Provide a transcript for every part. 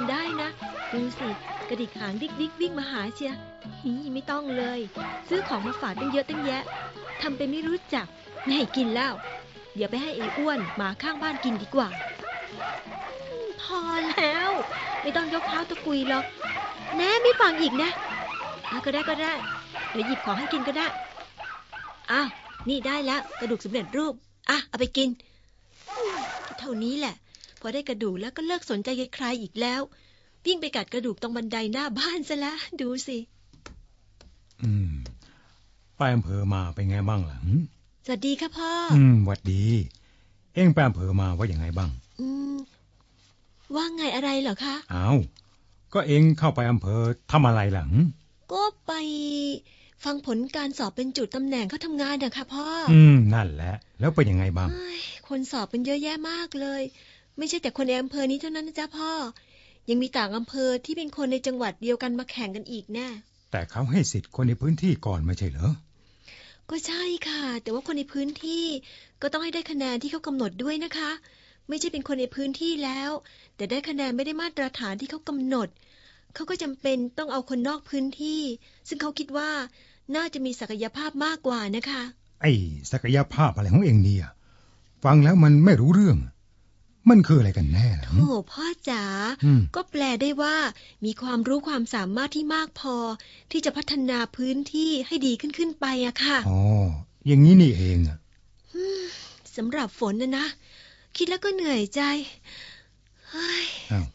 ำได้นะ ดูสิกระดิกหางดิกดิกวิ่งมาหาเชียหีไม่ต้องเลย ซื้อของมาฝากตั้งเยอะตั้งแยะทำเป็นไม่รู้จัก ไม่ให้กินแล้ว เดี๋ยวไปให้ไอ้อ้วนหมาข้างบ้านกินดีกว่า พอแล้ว ไม่ต้องยกเท้าตะกุยหรอก แน่ไม่ฟังอีกนะอะก็ได้ก็ได้ เดี๋ยวหยิบของให้กินก็ได้ อ้าว นี่ได้แล้วกระดูกสำเร็จรูป อะ เอาไปกิน เท่านี้แหละ พอได้กระดูกแล้วก็เลิกสนใจใครๆอีกแล้ว วิ่งไปกัดกระดูกตรงบันไดหน้าบ้านซะละดูสิ อืมไปอำเภอมาเป็นไงบ้างล่ะหึสวัสดีค่ะพ่อ อืมหวัดดี เอ็งไปอำเภอมาว่าอย่างไงบ้าง อืม ว่าไงอะไรเหรอคะอ้าวก็เอ็งเข้าไปอำเภอทำอะไรล่ะหึก็ไปฟังผลการสอบเป็นจุดตำแหน่งเขาทำงานนะคะพ่อออืม นั่นแหละ แล้วเป็นยังไงบ้างเอ้ยคนสอบเป็นเยอะแยะมากเลย ไม่ใช่แต่คนในอำเภอนี้เท่านั้นนะจ๊ะพ่อ ยังมีต่างอำเภอที่เป็นคนในจังหวัดเดียวกันมาแข่งกันอีกแน่แต่เขาให้สิทธิ์คนในพื้นที่ก่อนไม่ใช่เหรอ ก็ใช่ค่ะ แต่ว่าคนในพื้นที่ก็ต้องให้ได้คะแนนที่เขากำหนดด้วยนะคะ ไม่ใช่เป็นคนในพื้นที่แล้ว แต่ได้คะแนนไม่ได้มาตรฐานที่เขากำหนด เขาก็จำเป็นต้องเอาคนนอกพื้นที่ ซึ่งเขาคิดว่าน่าจะมีศักยภาพมากกว่านะคะ ไอ้ศักยภาพอะไรของเอ็งเนี่ย ฟังแล้วมันไม่รู้เรื่อง มันคืออะไรกันแน่ล่ะหึโอ้พ่อจ๋าอืมก็แปลได้ว่า มีความรู้ความสามารถที่มากพอ ที่จะพัฒนาพื้นที่ให้ดีขึ้นขึ้นไปอะค่ะอ๋ออย่างนี้นี่เองอะสำหรับฝนนะนะ คิดแล้วก็เหนื่อยใจเฮ้ยอ้าว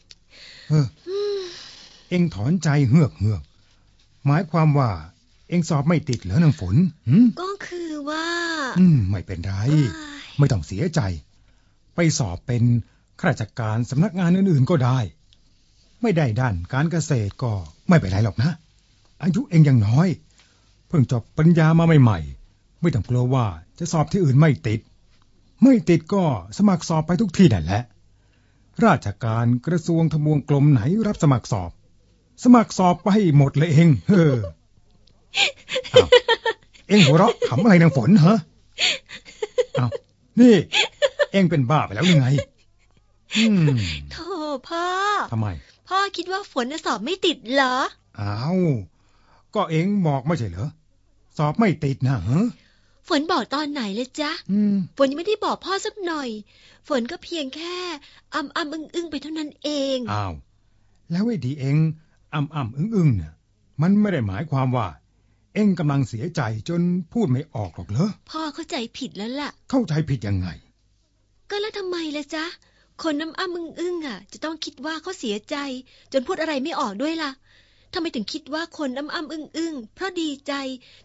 เออเอ็งถอนใจเฮือกเฮือกหมายความว่า เอ็งสอบไม่ติดเหรอนางฝนหืมก็คือว่า อืมไม่เป็นไรเอ้ยไม่ต้องเสียใจ ไปสอบเป็นข้าราชการสำนักงานอื่นๆก็ได้ ไม่ได้ด้านการเกษตรก็ไม่เป็นไรหรอกนะ อายุเองยังน้อย เพิ่งจบปริญญามาใหม่ๆ ไม่ต้องกลัวว่าจะสอบที่อื่นไม่ติด ไม่ติดก็สมัครสอบไปทุกที่นั่นแหละ ราชการกระทรวงทบวงกรมไหนรับสมัครสอบ สมัครสอบไปให้หมดเลยเองเฮ้ออเอ็งหัวเราะขำอะไรนางฝนเหรอเอานี่ เอ็งเป็นบ้าไปแล้วหรือไงอืมโธ่พ่อทำไม พ่อคิดว่าฝนจะสอบไม่ติดเหรอ อ้าว ก็เอ็งบอกไม่ใช่เหรอ สอบไม่ติดนะฮะฝนบอกตอนไหนเลยจ๊ะอืมฝนยังไม่ได้บอกพ่อสักหน่อย ฝนก็เพียงแค่อ้ำอ้ำอึ้งอึ้งไปเท่านั้นเอง อ้าว แล้วไอ้ดีเอ็งอ่ำอ่ำอึ้งอึ้งเนี่ยมันไม่ได้หมายความว่า เอ็งกำลังเสียใจจนพูดไม่ออกหรอกเหรอ พ่อเข้าใจผิดแล้วล่ะ เข้าใจผิดยังไง ก็แล้วทำไมล่ะจ๊ะ คนน้ำอ้ำอึ้งอึ้งอะ จะต้องคิดว่าเขาเสียใจ จนพูดอะไรไม่ออกด้วยล่ะทำไมถึงคิดว่าคนอ้ำอ้ำอึ้งอึ้งเพราะดีใจ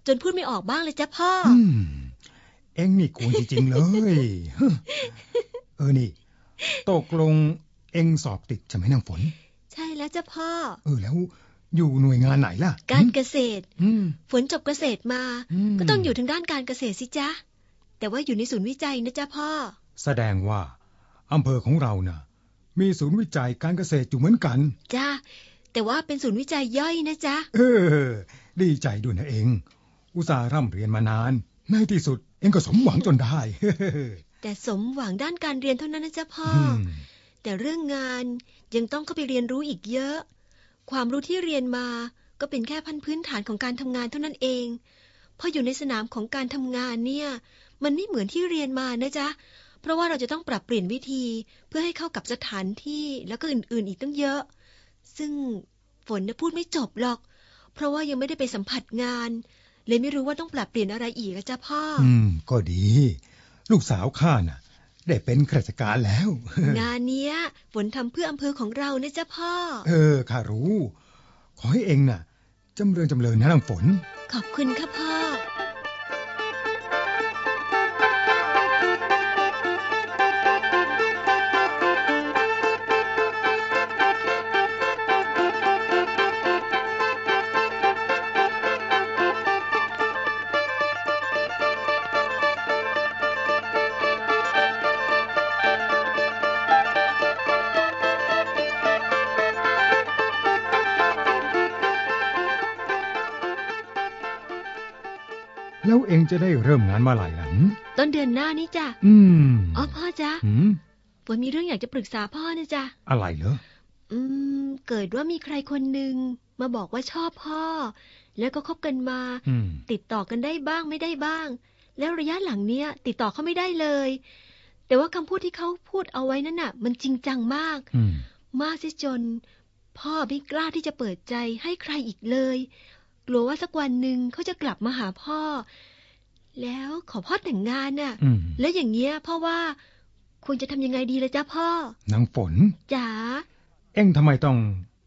จนพูดไม่ออกบ้างเลยจ๊ะพ่อออืมเอ็งนี่กวนจริงๆเลยฮะเออนี่ตกลงเอ็งสอบติดใช่ไหมนางฝน ใช่แล้วจ้ะพ่อ เออแล้วอยู่หน่วยงานไหนล่ะ การเกษตรอืมฝนจบเกษตรมามก็ต้องอยู่ทางด้านการเกษตรสิจ๊ะแต่ว่าอยู่ในศูนย์วิจัยนะจ๊ะพ่อ แสดงว่าอำเภอของเราน่ะ มีศูนย์วิจัยการเกษตรอยู่เหมือนกัน จ้าแต่ว่าเป็นศูนย์วิจัยย่อยนะจ๊ะ เออ ดีใจด้วยนะเอง อุตส่าห์ร่ำเรียนมานาน ในที่สุดเองก็สมหวังจนได้ แต่สมหวังด้านการเรียนเท่านั้นนะจ๊ะพ่ออือมแต่เรื่องงานยังต้องเข้าไปเรียนรู้อีกเยอะ ความรู้ที่เรียนมาก็เป็นแค่พันพื้นฐานของการทำงานเท่านั้นเองพออยู่ในสนามของการทำงานเนี่ย มันไม่เหมือนที่เรียนมานะจ๊ะ เพราะว่าเราจะต้องปรับเปลี่ยนวิธีเพื่อให้เข้ากับสถานที่แล้วก็อื่น ๆ อีกตั้งเยอะ ซึ่งฝนน่ะพูดไม่จบหรอก เพราะว่ายังไม่ได้ไปสัมผัสงาน เลยไม่รู้ว่าต้องปรับเปลี่ยนอะไรอีกอะจ๊ะพ่อออืม ก็ดี ลูกสาวข้าน่ะ ได้เป็นข้าราชการแล้ว งานเนี้ย ฝนทำเพื่ออำเภอของเรานะจ๊ะพ่อ เออข้ารู้ ขอให้เองน่ะจำเริญจำเริญนะนางฝน ขอบคุณค่ะพ่อ จะได้เริ่มงานมาหลายหลังต้นเดือนหน้านี่จ้ะอืมอ๋อพ่อจ๊ะหืมฝนมีเรื่องอยากจะปรึกษาพ่อนะจ๊ะอะไรเหรออืม เกิดว่ามีใครคนหนึ่งมาบอกว่าชอบพ่อ แล้วก็คบกันมาอืมติดต่อกันได้บ้างไม่ได้บ้าง แล้วระยะหลังเนี้ย ติดต่อเขาไม่ได้เลย แต่ว่าคำพูดที่เขาพูดเอาไว้นั่นน่ะ มันจริงจังมากอืมมากเสียจน พ่อไม่กล้าที่จะเปิดใจให้ใครอีกเลย กลัวว่าสักวันหนึ่งเขาจะกลับมาหาพ่อ แล้วขอพ่อแต่งงานน่ะอืมแล้วอย่างเงี้ยพ่อว่าควรจะทำยังไงดีละจ๊ะพ่อ นางฝนจ๋าเอ็งทำไมต้อง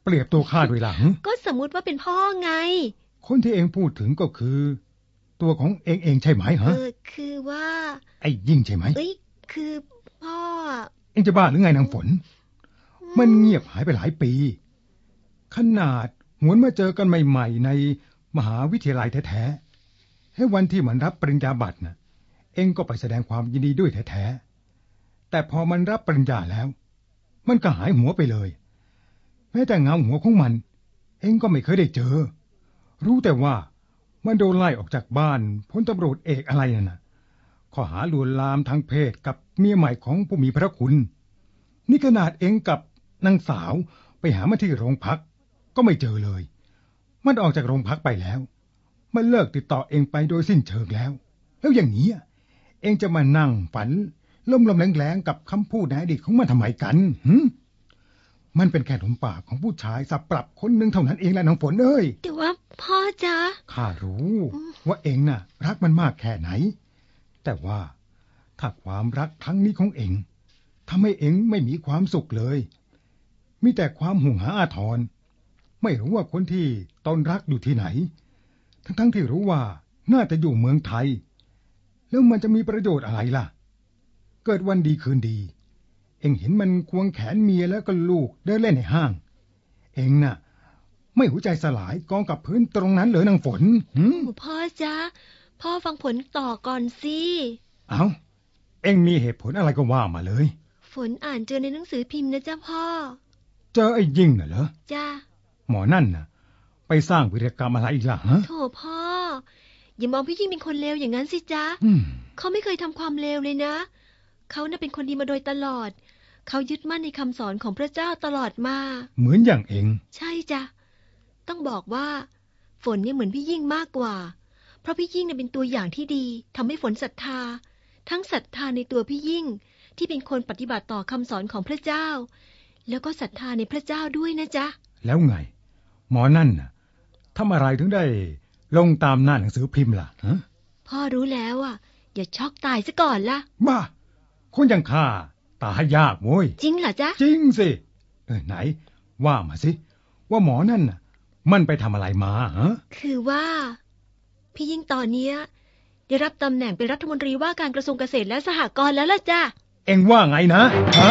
เปรียบตัวข้าด้วยหลัง ก็สมมุติว่าเป็นพ่อไง คนที่เองพูดถึงก็คือ ตัวของเองเองใช่ไหมเอฮะอคือว่า ไอ้ยิ่งใช่ไหมเอ้ยคือพ่อ เองจะบ้าหรือไงนางฝน มันเงียบหายไปหลายปี ขนาดหวนมาเจอกันใหม่ ๆ ในมหาวิทยาลัยแท้ๆ ให้วันที่มันรับปริญญาบัตรน่ะ เองก็ไปแสดงความยินดีด้วยแท้ๆ แต่พอมันรับปริญญาแล้ว มันก็หายหัวไปเลย แม้แต่เงาหัวของมัน เองก็ไม่เคยได้เจอ รู้แต่ว่ามันโดนไล่ออกจากบ้านพ้นตำรวจเอกอะไรน่ะนะข้อหาลวนลามทางเพศกับเมียใหม่ของผู้มีพระคุณ นี่ขนาดเองกับนางสาวไปหามาที่โรงพักก็ไม่เจอเลย มันออกจากโรงพักไปแล้ว มันเลิกติดต่อเองไปโดยสิ้นเชิงแล้ว แล้วอย่างนี้อะเองจะมานั่งฝันล่มลมๆแรงๆกับคำพูดในอดีตของมันทำไมกันหืมมันเป็นแค่หลมปากของผู้ชายสับปรับคนหนึ่งเท่านั้นเองแหละน้องฝนเอ้ยแต่ว่าพ่อจ๊ะข้ารู้อืมว่าเองน่ะ รักมันมากแค่ไหน แต่ว่าถ้าความรักครั้งนี้ของเองทำให้เองไม่มีความสุขเลย มีแต่ความห่วงหาอาทร ไม่รู้ว่าคนที่ตนรักอยู่ที่ไหน ทั้งๆที่รู้ว่าน่าจะอยู่เมืองไทย แล้วมันจะมีประโยชน์อะไรล่ะ เกิดวันดีคืนดี เองเห็นมันควงแขนเมียแล้วก็ลูกเดินเล่นในห้าง เองน่ะ ไม่หัวใจสลายกองกับพื้นตรงนั้นเหรอนางฝนหืมโอ้พ่อจ๊ะพ่อฟังผลต่อก่อนสิ เอาเอ็งมีเหตุผลอะไรก็ว่ามาเลย ฝนอ่านเจอในหนังสือพิมพ์นะจ๊ะพ่อ เจอไอ้ยิ่งน่ะเหรอ จ้าหมอนั่นน่ะ ไปสร้างวิรกรรมอะไรอีกล่ะฮะโถพ่อ อย่ามองพี่ยิ่งเป็นคนเลวอย่างนั้นสิจ๊ะอืมเขาไม่เคยทำความเลวเลยนะ เขาน่ะเป็นคนดีมาโดยตลอด เขายึดมั่นในคำสอนของพระเจ้าตลอดมา เหมือนอย่างเอง ใช่จ้ะ ต้องบอกว่า ฝนเนี่ยเหมือนพี่ยิ่งมากกว่า เพราะพี่ยิ่งเนี่ยเป็นตัวอย่างที่ดีทำให้ฝนศรัทธา ทั้งศรัทธาในตัวพี่ยิ่งที่เป็นคนปฏิบัติต่อคำสอนของพระเจ้า แล้วก็ศรัทธาในพระเจ้าด้วยนะจ๊ะ แล้วไง หมอนั่นน่ะ ทำอะไรถึงได้ลงตามหน้าหนังสือพิมพ์ล่ะฮะพ่อรู้แล้วอะ อย่าช็อกตายซะก่อนล่ะบ้าคนอย่างข้าตายยากโว้ยจริงเหรอจ๊ะ จริงสิ เออไหน ว่ามาสิ ว่าหมอนั่นน่ะ มันไปทำอะไรมาฮะคือว่า พี่ยิ่งตอนเนี้ยได้รับตำแหน่งเป็นรัฐมนตรีว่าการกระทรวงเกษตรและสหกรณ์แล้วล่ะจ้ะ เอ็งว่าไงนะฮะ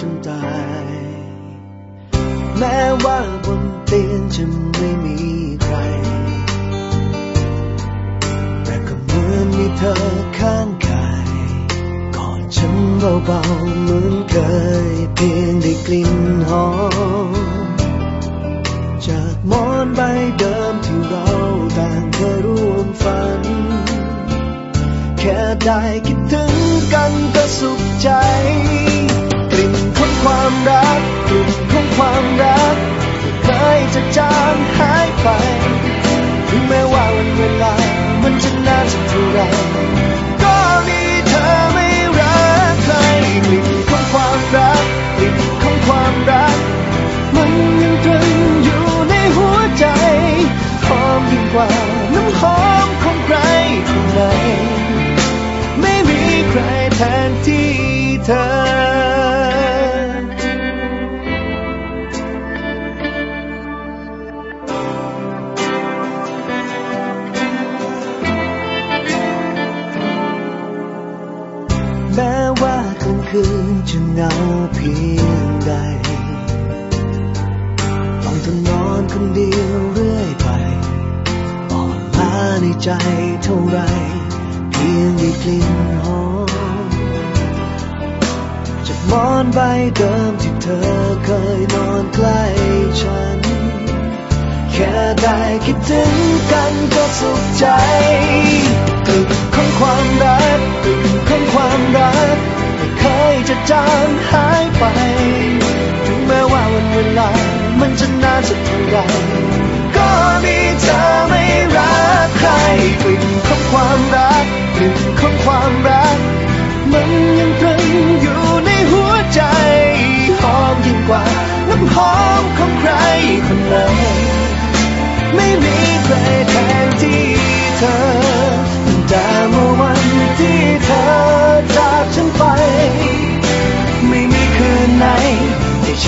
ไปจนตาย แม้ว่าบนเตียงจะไม่มีใคร แต่ก็เหมือนมีเธอข้างกายกอดฉันเบาๆเหมือนเคย เพียงได้กลิ่นหอมจากหมอนใบเดิมที่เราต่างเคยร่วมฝัน แค่ได้คิดถึงกันก็สุขใจ ความรักกลิ่นของความรักไม่เคยจะจางหายไป ถึงแม้ว่าวันเวลา มันจะนานสักเท่าไรก็มีเธอไม่รักใครกลิ่นของความรักกลิ่นของความรัก มันยังตรึงอยู่ในหัวใจหอมยิ่งกว่าน้ำหอม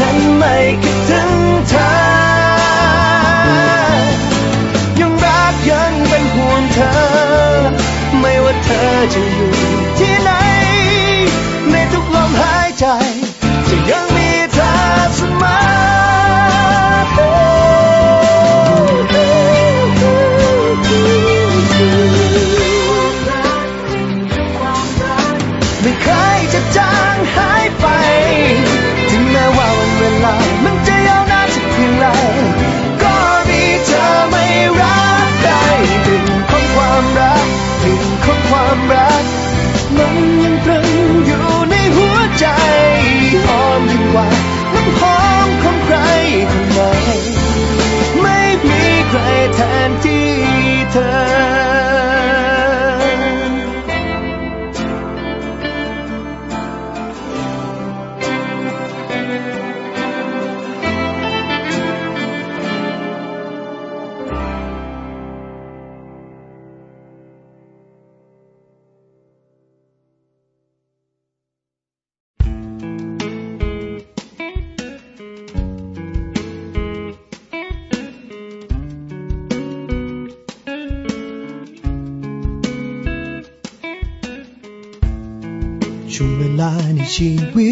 ฉันไม่คิดถึงเธอ ยังรักยังเป็นห่วงเธอ ไม่ว่าเธอจะอยู่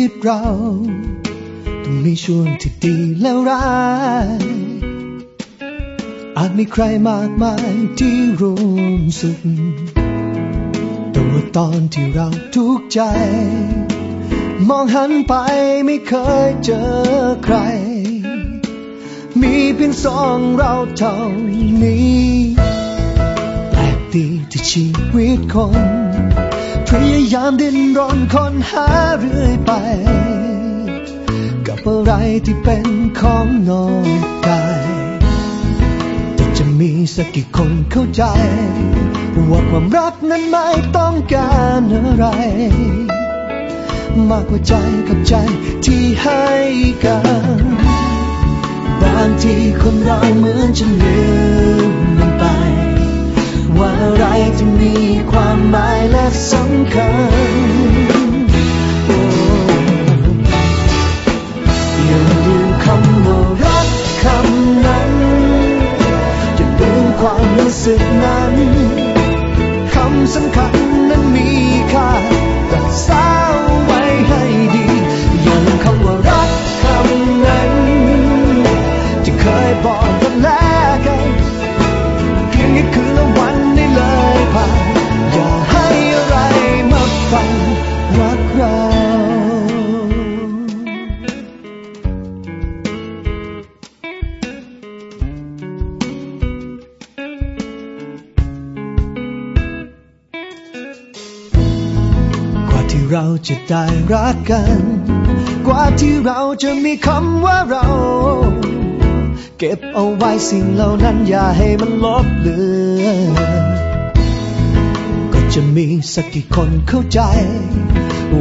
วิตเรา ต้องมีช่วงที่ดีและร้าย อาจมีใครมากมายที่ร่วมสุขแต่ว่าตอนที่เราทุกข์ใจ มองหันไปไม่เคยเจอใคร มีเพียงสองเราเท่านี้ แปลกดีที่ชีวิตคน พยายามดิ้นรนค้นหาเรื่อยไป กับอะไรที่เป็นของนอกกายแต่จะมีสักกี่คนเข้าใจ ว่าความรักนั้นไม่ต้องการอะไร มากกว่าใจกับใจที่ให้กันบางทีคนเราเหมือนจะลืมมันไป ว่าอะไรที่มีความหมายและสำคัญโอ้อย่าลืมคำว่ารักคำนั้นอย่าลืมความรู้สึกนั้นคำสำคัญนั้นมีค่ารักษาไว้ให้ดี ได้รักกัน กว่าที่เราจะมีคำว่าเรา เก็บเอาไว้สิ่งเหล่านั้นอย่าให้มันลบเลือนก็จะมีสักกี่คนเข้าใจ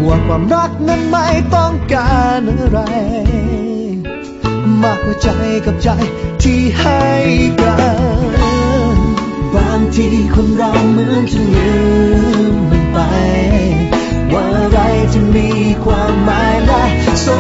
ว่าความรักนั้นไม่ต้องการอะไร มากกว่าใจกับใจที่ให้กัน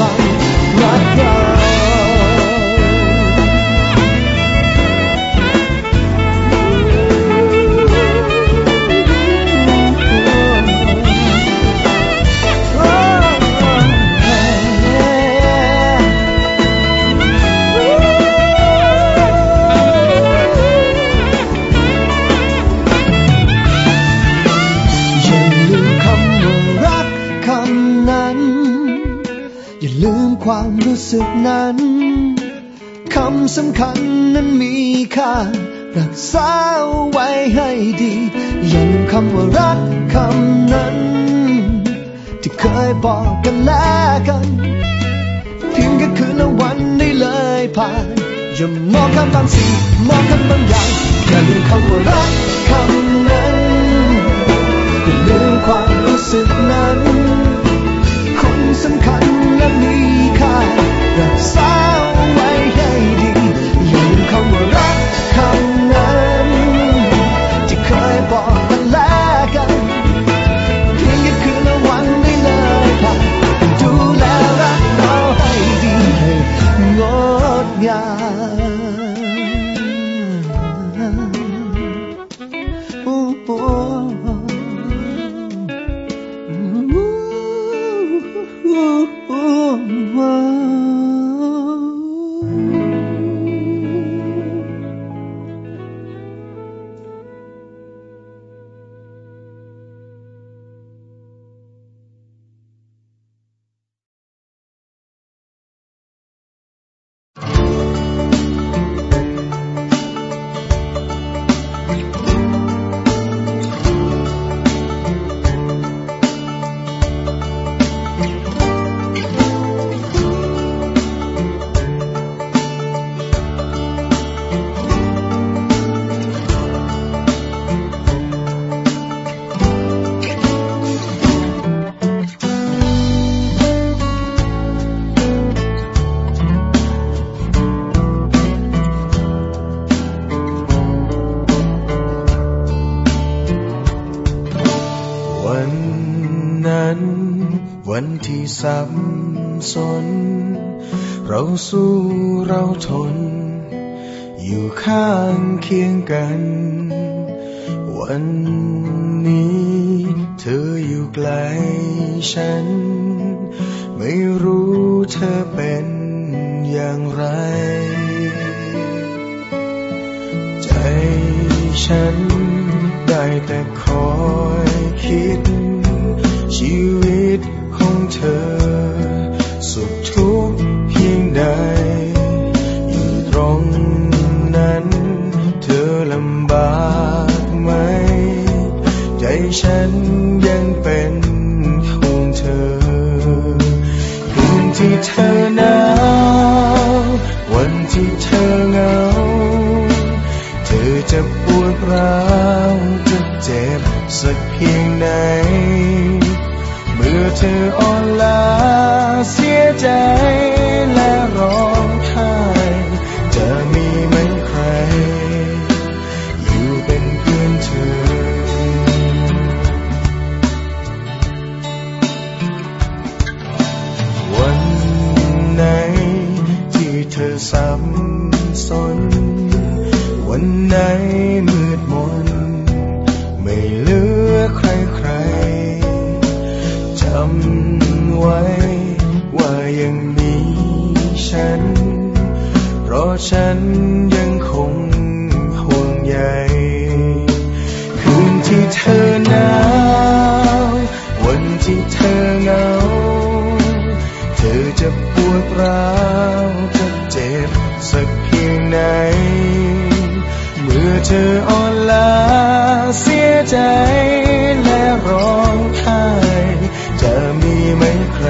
ม รู้สึกนั้นคำสำคัญนั้นมีค่า รักษาไว้ให้ดี อย่าลืมคำว่ารักคำนั้น ที่เคยบอกกันแล้วกันเพียงแค่คืนละวันได้เลยผ่านอย่ามองข้ามบางสิ่งมองข้ามบางอย่างอย่าลืมคำว่ารักคำนั้นอย่าลืมความรู้สึกนั้นคนสำคัญ ษาไว้ให้ดีอย่าลืมคำว่ารักคำนั้นที่เคยบอกกันแล้วกันเพียงแค่คืนละวันได้เลยผ่านดูแลรักเราให้ดีให้งดงาม วันที่สับสน เราสู้เราทน อยู่ข้างเคียงกัน วันนี้เธออยู่ไกลฉัน ไม่รู้เธอเป็นอย่างไร ใจฉันได้แต่คอยคิด เธอ สุขทุกข์เพียงใด อยู่ตรงนั้น เธอลำบากไหม ใจฉันยังเป็นห่วงเธอคืนที่เธอหน อเธออ่อนล้าเสียใจและร้องไห้จะมีไหมใคร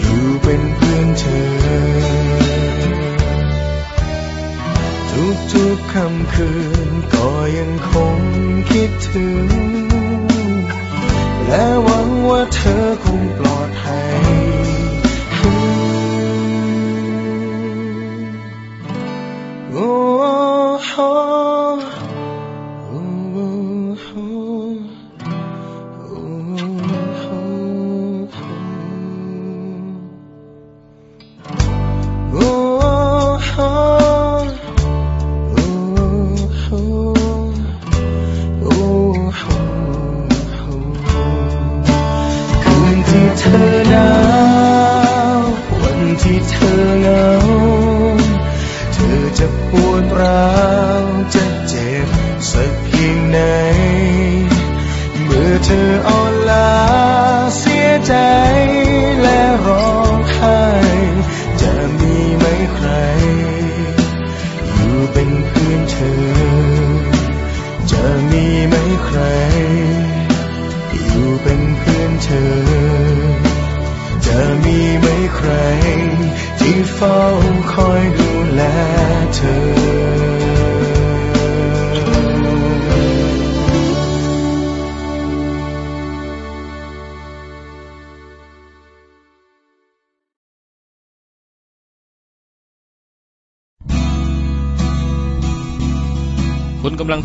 อยู่เป็นเพื่อนเธอ ทุกๆค่ำคืนก็ยังคงคิดถึง และหวังว่าเธอคงปลอด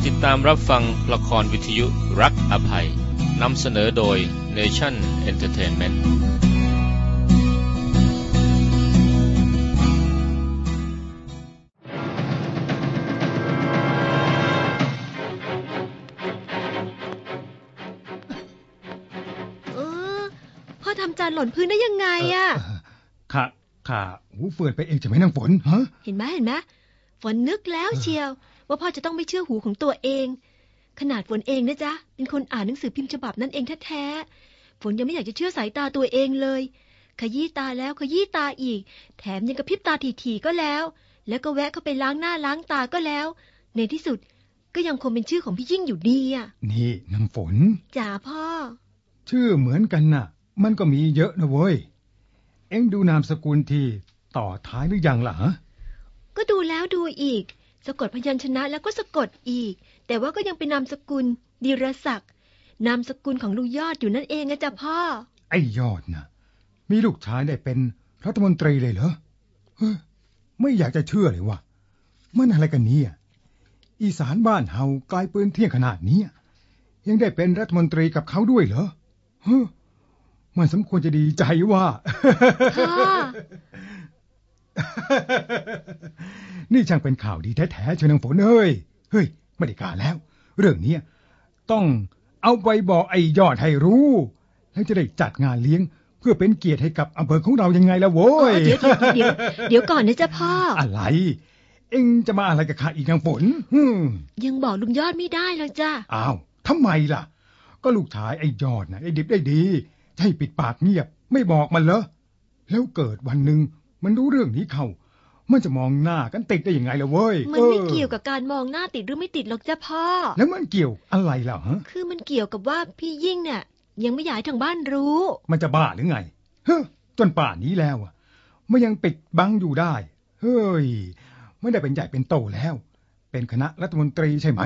ติดตามรับฟังละครวิทยุรักอภัยนำเสนอโดย Nation Entertainment เออพ่อทำจานหล่นพื้นได้ยังไงอะข้าข้าหูเฟื่อนไปเองจะไหมนางฝนฮะ เห็นไหมเห็นไหมฝนนึกแล้วเชียว ว่าพ่อจะต้องไม่เชื่อหูของตัวเอง ขนาดฝนเองนะจ๊ะ เป็นคนอ่านหนังสือพิมพ์ฉบับนั้นเองแท้ๆ ฝนยังไม่อยากจะเชื่อสายตาตัวเองเลย ขยี้ตาแล้วขยี้ตาอีก แถมยังกระพริบตาถี่ๆก็แล้ว แล้วก็แวะเข้าไปล้างหน้าล้างตาก็แล้ว ในที่สุดก็ยังคงเป็นชื่อของพี่ยิ่งอยู่ดีอะ นี่นางฝนจ๋าพ่อ ชื่อเหมือนกันน่ะ มันก็มีเยอะนะเว้ย เอ็งดูนามสกุลที่ต่อท้ายหรือยังล่ะฮะก็ดูแล้วดูอีก สะกดพยัญชนะแล้วก็สะกดอีก แต่ว่าก็ยังเป็นนามสกุลดีรศักดิ์นามสกุลของลุงยอดอยู่นั่นเองอะจ้ะพ่อ ไอ้ยอดนะมีลูกชายได้เป็นรัฐมนตรีเลยเหรอเฮ้ยไม่อยากจะเชื่อเลยว่ามันอะไรกันเนี่ยอีสานบ้านเฮาไกลปืนเที่ยงขนาดนี้ยังได้เป็นรัฐมนตรีกับเขาด้วยเหรอเฮ้ยมันสมควรจะดีใจว่าค่ะ นี่ช่างเป็นข่าวดีแท้ๆเชียวนางฝนเอ้ย เฮ้ย ไม่ได้การแล้ว เรื่องเนี้ยต้องเอาไปบอกไอ้ยอดให้รู้ แล้วจะได้จัดงานเลี้ยงเพื่อเป็นเกียรติให้กับอำเภอของเรายังไงล่ะโว้เอยอเดี๋ยวเดี๋ยวเดี๋ยวเดี๋ยวก่อนนะจ๊ะพ่อ อะไร เอ็งจะมาอะไรกับข้าอีกนางฝนฮึมยังบอกลุงยอดไม่ได้หรอกจ้ะ อ้าวทำไมล่ะ ก็ลูกชายไอ้ยอดนะไอ้ดิบได้ดีจะให้ปิดปากเงียบ ไม่บอกมันเหรอ แล้วเกิดวันหนึ่งมันรู้เรื่องนี้เข้า มันจะมองหน้ากันติดได้ยังไงล่ะเว้ยมันไม่ออเกี่ยวกับการมองหน้าติดหรือไม่ติดหรอกจ้ะพ่อ แล้วมันเกี่ยวอะไรล่ะฮะคือมันเกี่ยวกับว่าพี่ยิ่งเนี่ยยังไม่อยากให้ทางบ้านรู้ มันจะบ้าหรือไงเฮ้อจนป่านนี้แล้วอะมันยังปิดบังอยู่ได้ เฮ้ย ไม่ได้เป็นใหญ่เป็นโตแล้ว เป็นคณะรัฐมนตรีใช่ไหม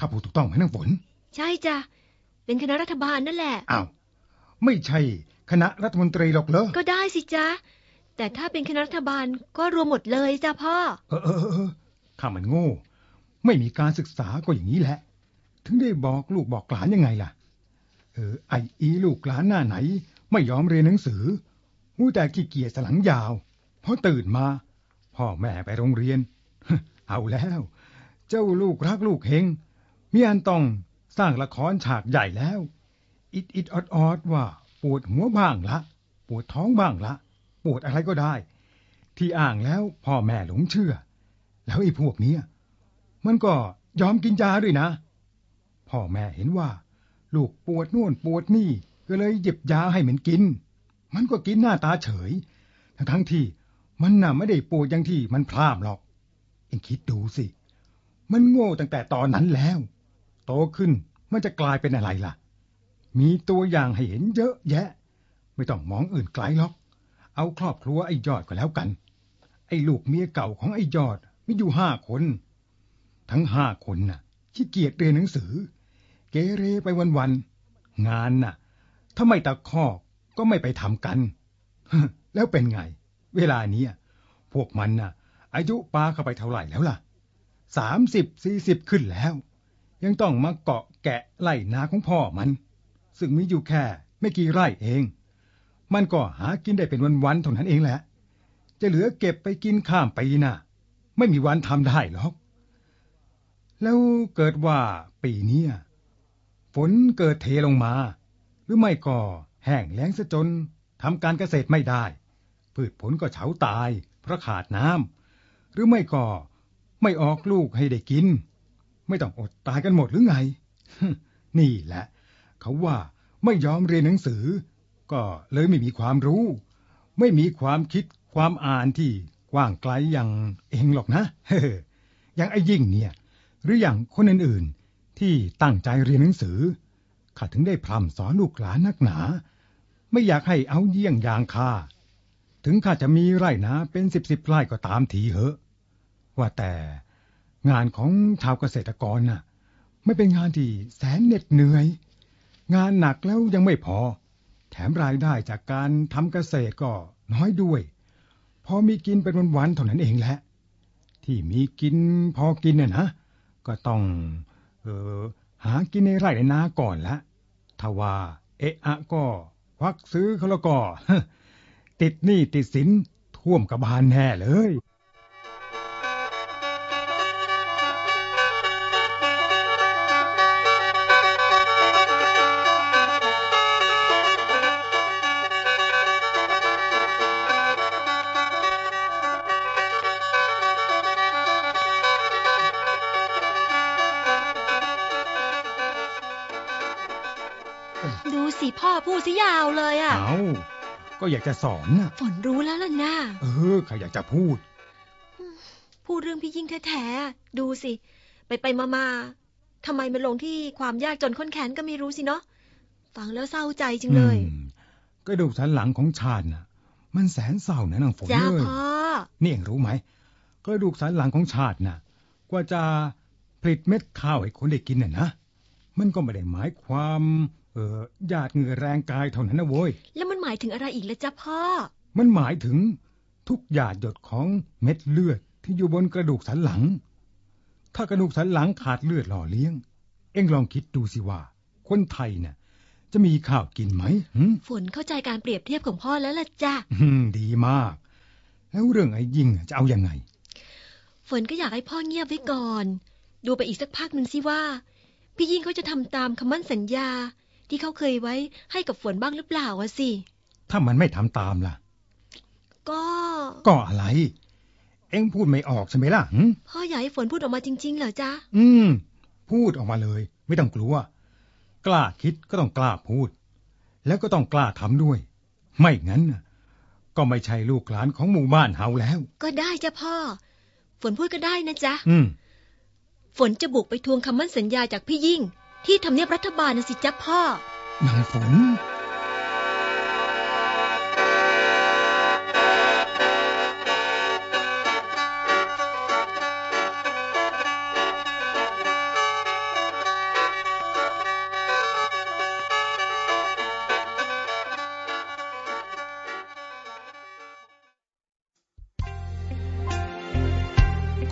ข้าพูดถูกต้องไหมนางฝน ใช่จ้ะเป็นคณะรัฐบาลนั่นแหละอ้าวไม่ใช่คณะรัฐมนตรีหรอกเหรอก็ได้สิจ๊ะ แต่ถ้าเป็นคณะรัฐบาลก็รวมหมดเลยจ้ะพ่อ เออเออเออข้ามันโง่ ไม่มีการศึกษาก็อย่างนี้แหละ ถึงได้บอกลูกบอกหลานยังไงล่ะ เออ ไออีลูกหลานหน้าไหน ไม่ยอมเรียนหนังสือมูแต่ขี้เกียจสลังยาวพอตื่นมา พ่อแม่ไปโรงเรียน เอาแล้ว เจ้าลูกรักลูกเฮงมีอันต้องสร้างละครฉากใหญ่แล้ว อิดอิดออดออดว่า ปวดหัวบ้างละ ปวดท้องบ้างละ ปวดอะไรก็ได้ ที่อ่างแล้วพ่อแม่หลงเชื่อ แล้วไอ้พวกเนี้ยมันก็ยอมกินยาด้วยนะ พ่อแม่เห็นว่า ลูกปวดนู่นปวดนี่ก็เลยหยิบยาให้มันกิน มันก็กินหน้าตาเฉย ทั้งทั้งที่มันน่ะไม่ได้ปวดอย่างที่มันพร่ามหรอก เอ็งคิดดูสิ มันโง่ตั้งแต่ตอนนั้นแล้ว โตขึ้นมันจะกลายเป็นอะไรล่ะ มีตัวอย่างให้เห็นเยอะแยะ ไม่ต้องมองอื่นไกลหรอก เอาครอบครัวไอ้ยอดก็แล้วกัน ไอ้ลูกเมียเก่าของไอ้ยอดมีอยู่ห้าคน ทั้งห้าคนน่ะขี้เกียจเรียนหนังสือ เกเรไปวันๆงานน่ะ ถ้าไม่ตะคอกก็ไม่ไปทำกัน แล้วเป็นไง เวลานี้พวกมันน่ะ อายุปาเข้าไปเท่าไหร่แล้วล่ะสามสิบสี่สิบขึ้นแล้ว ยังต้องมาเกาะแกะไล่นาของพ่อมัน ซึ่งมีอยู่แค่ไม่กี่ไร่เอง มันก็หากินได้เป็นวันๆเท่านั้นเองแหละ จะเหลือเก็บไปกินข้ามปีน่ะ ไม่มีวันทำได้หรอก แล้วเกิดว่าปีนี้ฝนเกิดเทลงมา หรือไม่ก็แห้งแล้งซะจนทำการเกษตรไม่ได้ พืชผลก็เฉาตายเพราะขาดน้ำหรือไม่ก็ไม่ออกลูกให้ได้กิน ไม่ต้องอดตายกันหมดหรือไง นี่แหละ เขาว่าไม่ยอมเรียนหนังสือ ก็เลยไม่มีความรู้ ไม่มีความคิดความอ่านที่กว้างไกลอย่างเองหรอกนะเฮ้อย่างไอ้ยิ่งเนี่ย หรืออย่างคนอื่นๆที่ตั้งใจเรียนหนังสือข้าถึงได้พร่ำสอนลูกหลานนักหนา ไม่อยากให้เอาเยี่ยงอย่างข้าถึงข้าจะมีไร่นาเป็นสิบสิบไร่ก็ตามทีเหอะ ว่าแต่งานของชาวเกษตรกรน่ะ ไม่เป็นงานที่แสนเหน็ดเหนื่อย งานหนักแล้วยังไม่พอ แถมรายได้จากการทำเกษตรก็น้อยด้วย พอมีกินเป็นวันๆเท่านั้นเองแหละ ที่มีกินพอกินน่ะนะ ก็ต้องเออหากินในไร่ในนาก่อนละถ้าว่าเอะอะก็ควักซื้อเขาแล้วก็ติดหนี้ติดสินท่วมกระบาลแน่เลย ก็อยากจะสอนน่ะ ฝนรู้แล้วล่ะนะเออข้าอยากจะพูด พูดเรื่องพี่ยิ่งแท้ๆอะดูสิ ไปไปมามาทำไมมาลงที่ความยากจนข้นแค้นก็ไม่รู้สิเนาะ ฟังแล้วเศร้าใจจริงเลยอืมกระดูกสันหลังของชาติน่ะ มันแสนเศร้านะนางฝนจ้าเลยพ่อ นี่เองรู้ไหมกระดูกสันหลังของชาติน่ะ กว่าจะผลิตเม็ดข้าวให้คนได้กินน่ะนะ มันก็ไม่ได้หมายความ เออหยาดเหงื่อแรงกายเท่านั้นนะโว้ย แล้วมันหมายถึงอะไรอีกละจ้าพ่อ มันหมายถึงทุกหยาดหยดของเม็ดเลือดที่อยู่บนกระดูกสันหลัง ถ้ากระดูกสันหลังขาดเลือดหล่อเลี้ยง เอ็งลองคิดดูสิว่า คนไทยเนี่ยจะจะมีข้าวกินไหมหืมฝนเข้าใจการเปรียบเทียบของพ่อแล้วล่ะจ้ะอืมดีมาก แล้วเรื่องไอ้ยิ่งจะเอาอยัางไง ฝนก็อยากให้พ่อเงียบไว้ก่อน ดูไปอีกสักพักหนึ่งสิว่า พี่ยิ่งเขาจะทำตามคำมั่นสัญญา ที่เขาเคยไว้ให้กับฝนบ้างหรือเปล่าอะสิ ถ้ามันไม่ทำตามล่ะ ก็ ก็อะไร เอ็งพูดไม่ออกใช่ไหมล่ะหืมพ่ออยากให้ฝนพูดออกมาจริง ๆ เหรอจ๊ะ อืม พูดออกมาเลย ไม่ต้องกลัว กล้าคิดก็ต้องกล้าพูด แล้วก็ต้องกล้าทำด้วย ไม่งั้นน่ะก็ไม่ใช่ลูกหลานของหมู่บ้านเฮาแล้ว ก็ได้จ้ะพ่อ ฝนพูดก็ได้นะจ๊ะ อืม ฝนจะบุกไปทวงคำมั่นสัญญาจากพี่ยิ่ง ที่ทำเนียบรัฐบาลนะสิจ๊ะพ่อนางฝน